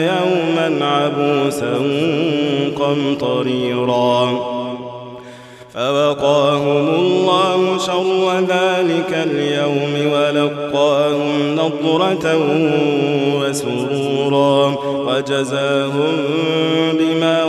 يوما عبوسا قمطريرا. فوقاهم الله شر ذلك اليوم ولقاهم نضرة وسرورا. وجزاهم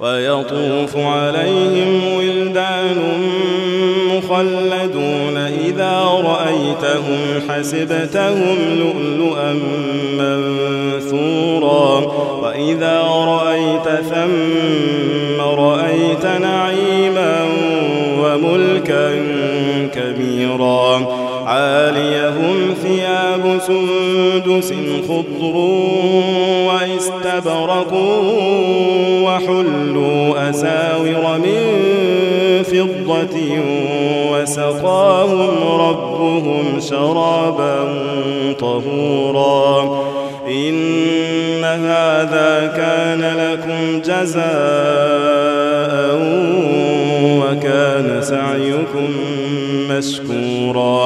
ويطوف عليهم ولدان مخلدون إذا رأيتهم حسبتهم لؤلؤا منثورا وإذا رأيت ثم رأيت نعيما عاليهم ثياب سندس خضر واستبرق وحلوا أساور من فضة وسقاهم ربهم شرابا طهورا. إن هذا كان لكم جزاء وكان سعيكم مشكورا.